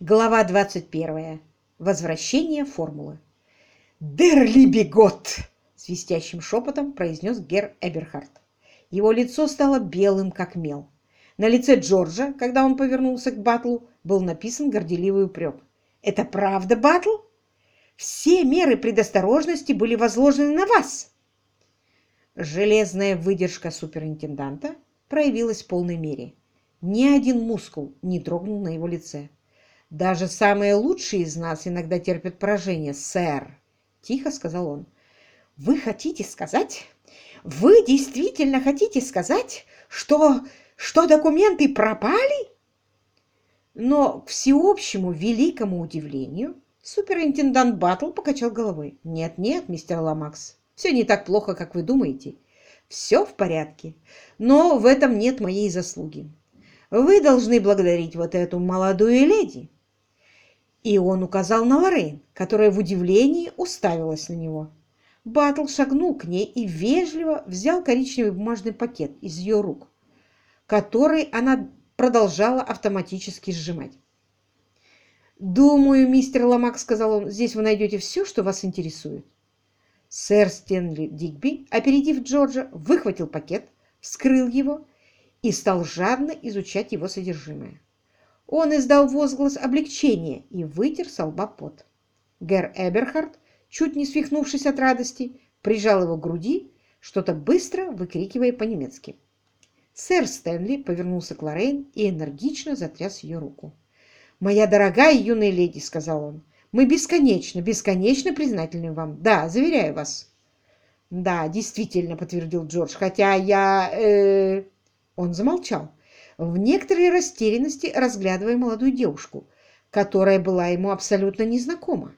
Глава 21. Возвращение формулы. «Дерли бегот!» — свистящим шепотом произнес Гер Эберхард. Его лицо стало белым, как мел. На лице Джорджа, когда он повернулся к Батлу, был написан горделивый упрек. «Это правда, Батл? Все меры предосторожности были возложены на вас!» Железная выдержка суперинтенданта проявилась в полной мере. Ни один мускул не дрогнул на его лице. «Даже самые лучшие из нас иногда терпят поражение, сэр», — тихо сказал он. «Вы хотите сказать? Вы действительно хотите сказать, что, что документы пропали?» Но к всеобщему великому удивлению суперинтендант Баттл покачал головой. «Нет-нет, мистер Ламакс, все не так плохо, как вы думаете. Все в порядке, но в этом нет моей заслуги. Вы должны благодарить вот эту молодую леди». И он указал на Лоррейн, которая в удивлении уставилась на него. Баттл шагнул к ней и вежливо взял коричневый бумажный пакет из ее рук, который она продолжала автоматически сжимать. «Думаю, мистер Ламак, — сказал он, — здесь вы найдете все, что вас интересует». Сэр Стэнли Дигби, опередив Джорджа, выхватил пакет, вскрыл его и стал жадно изучать его содержимое. Он издал возглас облегчения и вытер со. Гэр Эберхард, чуть не свихнувшись от радости, прижал его к груди, что-то быстро выкрикивая по-немецки. Сэр Стэнли повернулся к Лоррейн и энергично затряс ее руку. «Моя дорогая юная леди», — сказал он, — «мы бесконечно, бесконечно признательны вам. Да, заверяю вас». «Да, действительно», — подтвердил Джордж, — «хотя я...» э... Он замолчал, в некоторой растерянности разглядывая молодую девушку, которая была ему абсолютно незнакома.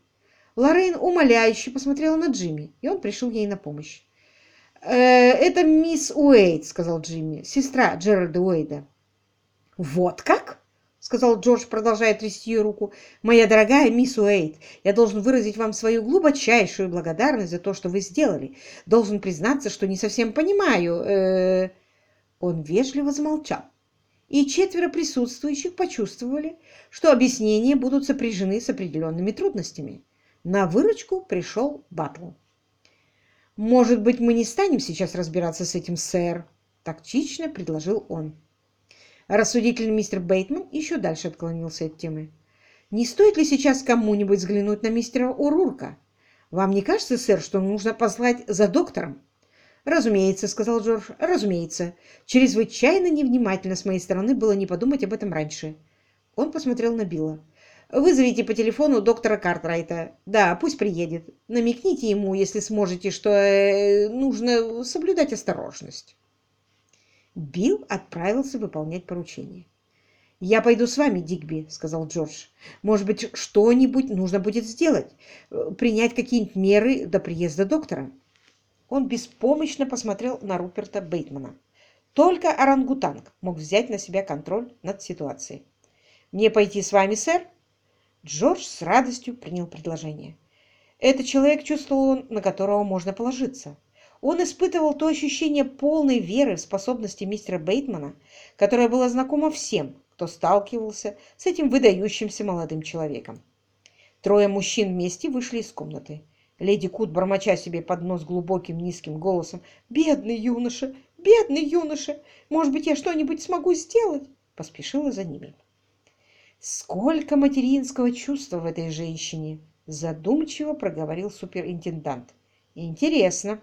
Лоррейн умоляюще посмотрела на Джимми, и он пришел ей на помощь. «Э, «Это мисс Уэйд», — сказал Джимми, — «сестра Джеральда Уэйда». «Вот как?» — сказал Джордж, продолжая трясти ее руку. «Моя дорогая мисс Уэйд, я должен выразить вам свою глубочайшую благодарность за то, что вы сделали. Должен признаться, что не совсем понимаю...» э Он вежливо замолчал, и четверо присутствующих почувствовали, что объяснения будут сопряжены с определенными трудностями. На выручку пришел Батл. «Может быть, мы не станем сейчас разбираться с этим, сэр?» – тактично предложил он. Рассудительный мистер Бейтман еще дальше отклонился от темы. «Не стоит ли сейчас кому-нибудь взглянуть на мистера Урурка? Вам не кажется, сэр, что нужно послать за доктором?» «Разумеется», — сказал Джордж, — «разумеется. Чрезвычайно невнимательно с моей стороны было не подумать об этом раньше». Он посмотрел на Билла. Вызовите по телефону доктора Картрайта. Да, пусть приедет. Намекните ему, если сможете, что э, нужно соблюдать осторожность. Билл отправился выполнять поручение. «Я пойду с вами, Дигби», — сказал Джордж. «Может быть, что-нибудь нужно будет сделать? Принять какие-нибудь меры до приезда доктора?» Он беспомощно посмотрел на Руперта Бейтмана. Только орангутанг мог взять на себя контроль над ситуацией. «Мне пойти с вами, сэр?» Джордж с радостью принял предложение. Это человек, чувствовал он, на которого можно положиться. Он испытывал то ощущение полной веры в способности мистера Бейтмана, которое было знакомо всем, кто сталкивался с этим выдающимся молодым человеком. Трое мужчин вместе вышли из комнаты. Леди Кут, бормоча себе под нос глубоким низким голосом, «Бедный юноша! Бедный юноша! Может быть, я что-нибудь смогу сделать?» поспешила за ними. Сколько материнского чувства в этой женщине, задумчиво проговорил суперинтендант. Интересно.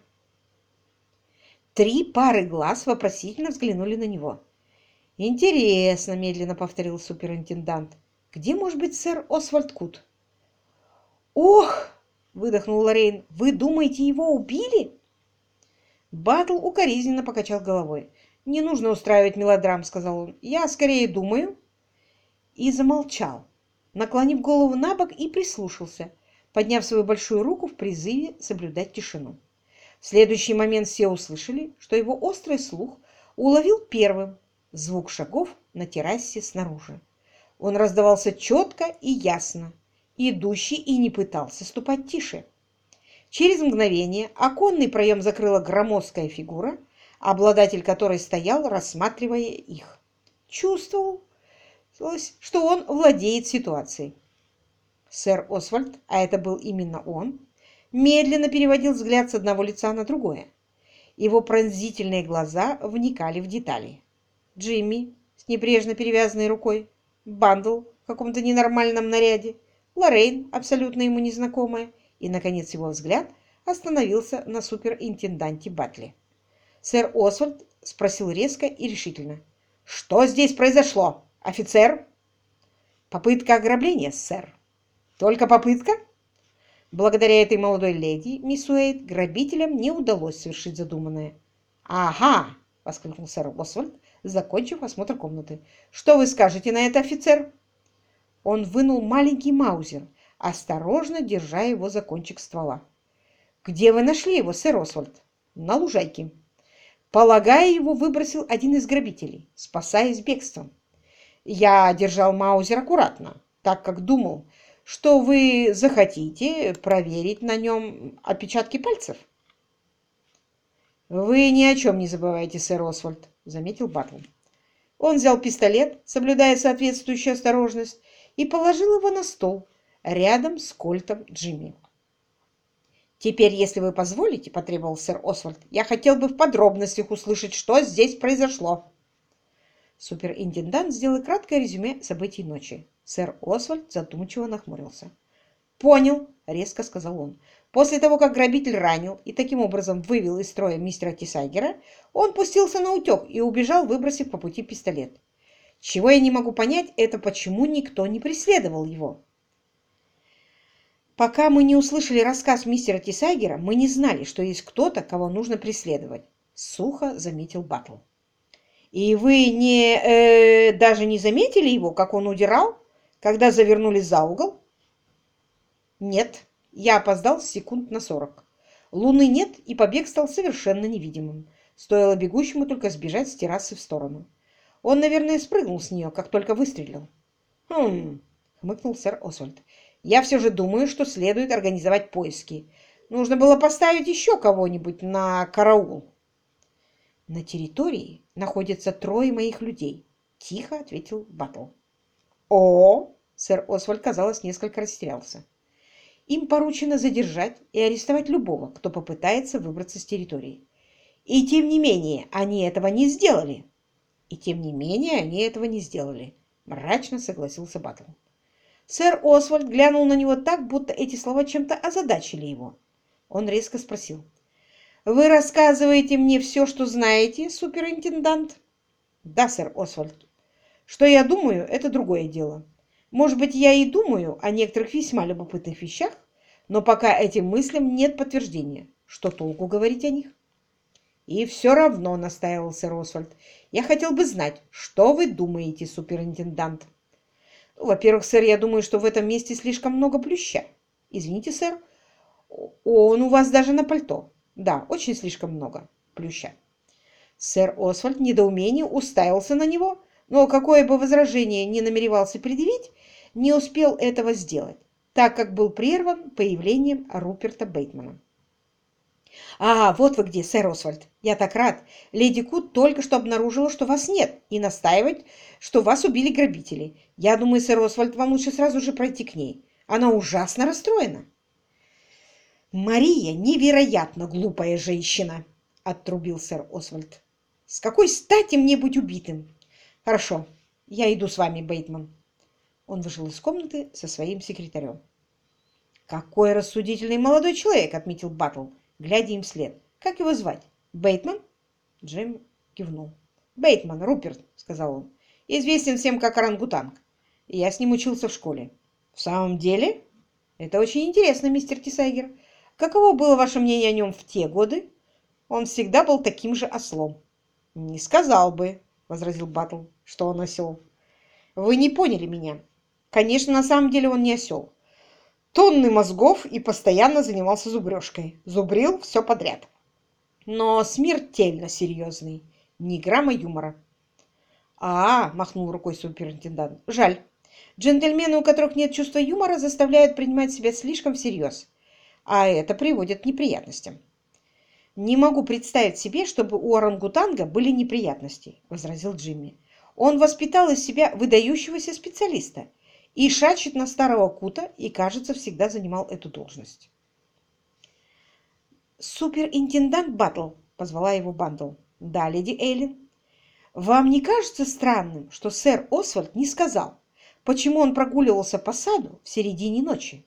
Три пары глаз вопросительно взглянули на него. «Интересно», — медленно повторил суперинтендант. «Где может быть сэр Освальд Кут?» «Ох!» — выдохнул Лоррейн. «Вы думаете, его убили?» Батл укоризненно покачал головой. «Не нужно устраивать мелодрам», — сказал он. «Я скорее думаю, и замолчал, наклонив голову на бок и прислушался, подняв свою большую руку в призыве соблюдать тишину. В следующий момент все услышали, что его острый слух уловил первым звук шагов на террасе снаружи. Он раздавался четко и ясно, идущий и не пытался ступать тише. Через мгновение оконный проем закрыла громоздкая фигура, обладатель которой стоял, рассматривая их. Чувствовал, что он владеет ситуацией. Сэр Освальд, а это был именно он, медленно переводил взгляд с одного лица на другое. Его пронзительные глаза вникали в детали. Джимми с небрежно перевязанной рукой, Бандл в каком-то ненормальном наряде, Лоррейн, абсолютно ему незнакомая, и, наконец, его взгляд остановился на суперинтенданте Батли. Сэр Освальд спросил резко и решительно. «Что здесь произошло, офицер?» «Попытка ограбления, сэр». «Только попытка?» Благодаря этой молодой леди, мисс Уэйд, грабителям не удалось совершить задуманное. «Ага!» — воскликнул сэр Освальд, закончив осмотр комнаты. «Что вы скажете на это, офицер?» Он вынул маленький маузер, осторожно держа его за кончик ствола. «Где вы нашли его, сэр Освальд?» «На лужайке». Полагая, его выбросил один из грабителей, спасаясь бегством. Я держал маузер аккуратно, так как думал, что вы захотите проверить на нем отпечатки пальцев. «Вы ни о чем не забывайте, сэр Освальд», — заметил Батл. Он взял пистолет, соблюдая соответствующую осторожность, и положил его на стол рядом с кольтом Джимми. «Теперь, если вы позволите, — потребовал сэр Освальд, — я хотел бы в подробностях услышать, что здесь произошло». Суперинтендант сделал краткое резюме событий ночи. Сэр Освальд задумчиво нахмурился. «Понял», — резко сказал он. «После того, как грабитель ранил и таким образом вывел из строя мистера Тисайгера, он пустился на утек и убежал, выбросив по пути пистолет. Чего я не могу понять, это почему никто не преследовал его». Пока мы не услышали рассказ мистера Тисайгера, мы не знали, что есть кто-то, кого нужно преследовать, — сухо заметил Батл. И вы не, э, даже не заметили его, как он удирал, когда завернули за угол? Нет, я опоздал секунд на сорок. Луны нет, и побег стал совершенно невидимым. Стоило бегущему только сбежать с террасы в сторону. Он, наверное, спрыгнул с нее, как только выстрелил. «Хм...» — хмыкнул сэр Освальд. Я все же думаю, что следует организовать поиски. Нужно было поставить еще кого-нибудь на караул. На территории находятся трое моих людей, тихо ответил Батл. О, сэр Освальд, казалось, несколько растерялся. Им поручено задержать и арестовать любого, кто попытается выбраться с территории. И тем не менее, они этого не сделали. И тем не менее, они этого не сделали, мрачно согласился Батл. Сэр Освальд глянул на него так, будто эти слова чем-то озадачили его. Он резко спросил. «Вы рассказываете мне все, что знаете, суперинтендант?» «Да, сэр Освальд. Что я думаю, это другое дело. Может быть, я и думаю о некоторых весьма любопытных вещах, но пока этим мыслям нет подтверждения. Что толку говорить о них?» «И все равно», — настаивал сэр Освальд, — «я хотел бы знать, что вы думаете, суперинтендант?» Во-первых, сэр, я думаю, что в этом месте слишком много плюща. Извините, сэр. Он у вас даже на пальто. Да, очень слишком много плюща. Сэр Освальд в недоумении уставился на него, но какое бы возражение ни намеревался предъявить, не успел этого сделать, так как был прерван появлением Руперта Бейтмана. «А, вот вы где, сэр Освальд. Я так рад. Леди Кут только что обнаружила, что вас нет, и настаивает, что вас убили грабители. Я думаю, сэр Освальд, вам лучше сразу же пройти к ней. Она ужасно расстроена». «Мария невероятно глупая женщина», — отрубил сэр Освальд. «С какой стати мне быть убитым?» «Хорошо, я иду с вами, Бейтман». Он вышел из комнаты со своим секретарем. «Какой рассудительный молодой человек!» — отметил Баттл глядя им вслед. «Как его звать? Бейтман?» Джим кивнул. «Бейтман, Руперт», — сказал он. «Известен всем как орангутанг. Я с ним учился в школе». «В самом деле?» «Это очень интересно, мистер Тисайгер. Каково было ваше мнение о нем в те годы?» «Он всегда был таким же ослом». «Не сказал бы», — возразил Баттл, — «что он осел». «Вы не поняли меня. Конечно, на самом деле он не осел тонны мозгов и постоянно занимался зубрежкой. Зубрил все подряд. Но смертельно серьезный. Ни грамма юмора. «А, — махнул рукой суперинтендант, — жаль. Джентльмены, у которых нет чувства юмора, заставляют принимать себя слишком всерьез. А это приводит к неприятностям. «Не могу представить себе, чтобы у орангутанга были неприятности», — возразил Джимми. Он воспитал из себя выдающегося специалиста и шачет на старого кута и, кажется, всегда занимал эту должность. «Суперинтендант Баттл», — позвала его Бандл. «Да, леди Эйлин». «Вам не кажется странным, что сэр Освальд не сказал, почему он прогуливался по саду в середине ночи?»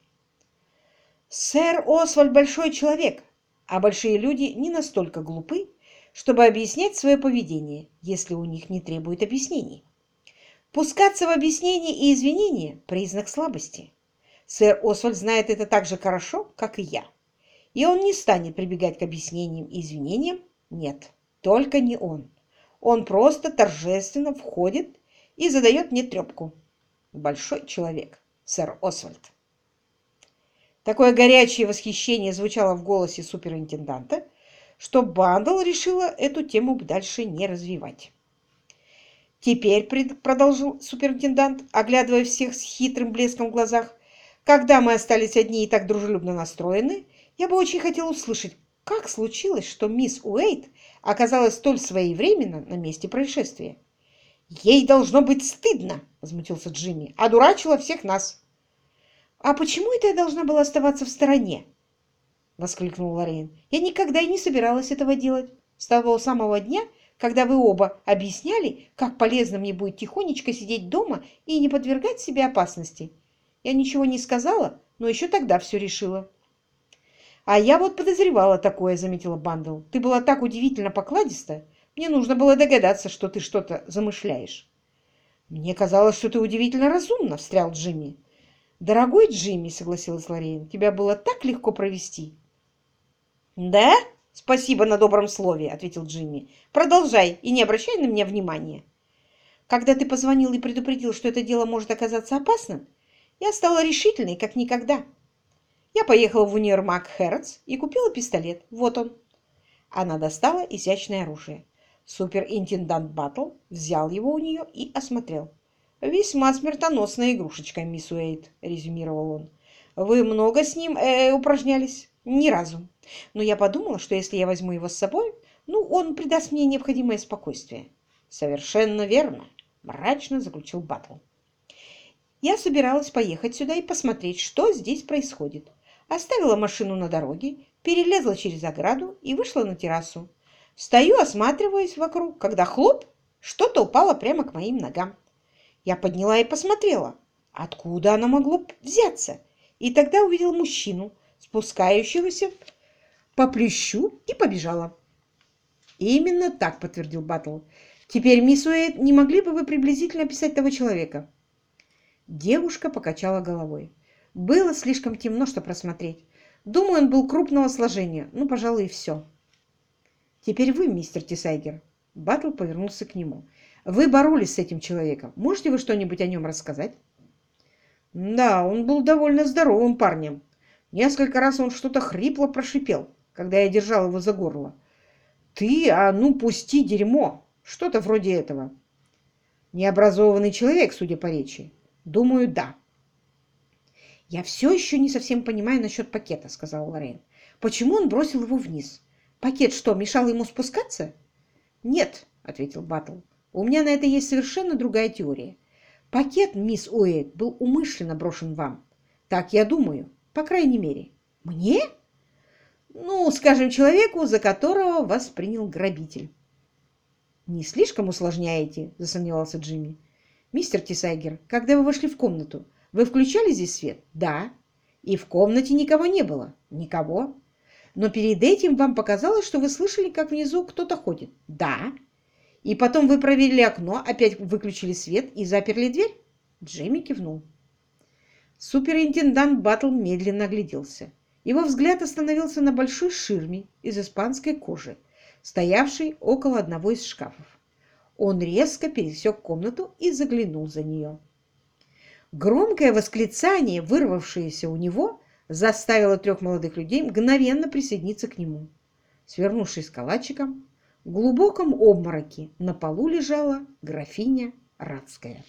«Сэр Освальд большой человек, а большие люди не настолько глупы, чтобы объяснять свое поведение, если у них не требует объяснений. Пускаться в объяснения и извинения – признак слабости. Сэр Освальд знает это так же хорошо, как и я. И он не станет прибегать к объяснениям и извинениям. Нет, только не он. Он просто торжественно входит и задает мне трепку. Большой человек, сэр Освальд. Такое горячее восхищение звучало в голосе суперинтенданта, что Бандл решила эту тему дальше не развивать. «Теперь», — продолжил суперинтендант, оглядывая всех с хитрым блеском в глазах, «когда мы остались одни и так дружелюбно настроены, я бы очень хотел услышать, как случилось, что мисс Уэйт оказалась столь своевременно на месте происшествия». «Ей должно быть стыдно!» — возмутился Джимми. «Одурачила всех нас!» «А почему это я должна была оставаться в стороне?» — воскликнул Лорейн. «Я никогда и не собиралась этого делать. С того самого дня, когда вы оба объясняли, как полезно мне будет тихонечко сидеть дома и не подвергать себе опасности. Я ничего не сказала, но еще тогда все решила». «А я вот подозревала такое», — заметила Бандл. «Ты была так удивительно покладиста. Мне нужно было догадаться, что ты что-то замышляешь». «Мне казалось, что ты удивительно разумна», — встрял Джимми. «Дорогой Джимми», — согласилась Лорейн, — «тебя было так легко провести». «Да? Спасибо на добром слове», — ответил Джимми. «Продолжай и не обращай на меня внимания». «Когда ты позвонил и предупредил, что это дело может оказаться опасным, я стала решительной, как никогда. Я поехала в универмаг Хэрротс и купила пистолет. Вот он». Она достала изящное оружие. Суперинтендант Баттл взял его у нее и осмотрел. «Весьма смертоносная игрушечка, мисс Уэйт», — резюмировал он. «Вы много с ним э, упражнялись?» «Ни разу. Но я подумала, что если я возьму его с собой, ну, он придаст мне необходимое спокойствие». «Совершенно верно», — мрачно заключил Баттл. Я собиралась поехать сюда и посмотреть, что здесь происходит. Оставила машину на дороге, перелезла через ограду и вышла на террасу. Стою, осматриваясь вокруг, когда хлоп, что-то упало прямо к моим ногам. Я подняла и посмотрела, откуда оно могло взяться, и тогда увидела мужчину, спускающегося по плющу, и побежала. «Именно так», — подтвердил Баттл. «Теперь, мисс Уэйд, не могли бы вы приблизительно описать того человека?» Девушка покачала головой. Было слишком темно, чтобы просмотреть. Думаю, он был крупного сложения. Ну, пожалуй, и все. «Теперь вы, мистер Тисайгер». Баттл повернулся к нему. Вы боролись с этим человеком. Можете вы что-нибудь о нем рассказать? Да, он был довольно здоровым парнем. Несколько раз он что-то хрипло прошипел, когда я держал его за горло. Ты, а ну пусти дерьмо! Что-то вроде этого. Необразованный человек, судя по речи. Думаю, да. Я все еще не совсем понимаю насчет пакета, сказал Лорен. Почему он бросил его вниз? Пакет что, мешал ему спускаться? Нет, ответил Баттл. У меня на это есть совершенно другая теория. Пакет, мисс Уэйт, был умышленно брошен вам. Так я думаю, по крайней мере. Мне? Ну, скажем, человеку, за которого вас принял грабитель. Не слишком усложняете, засомневался Джимми. Мистер Тисайгер, когда вы вошли в комнату, вы включали здесь свет? Да. И в комнате никого не было? Никого. Но перед этим вам показалось, что вы слышали, как внизу кто-то ходит? Да. И потом вы проверили окно, опять выключили свет и заперли дверь? Джейми кивнул. Суперинтендант Баттл медленно огляделся. Его взгляд остановился на большой ширме из испанской кожи, стоявшей около одного из шкафов. Он резко пересек комнату и заглянул за нее. Громкое восклицание, вырвавшееся у него, заставило трех молодых людей мгновенно присоединиться к нему. Свернувшись калачиком, в глубоком обмороке на полу лежала графиня Радская.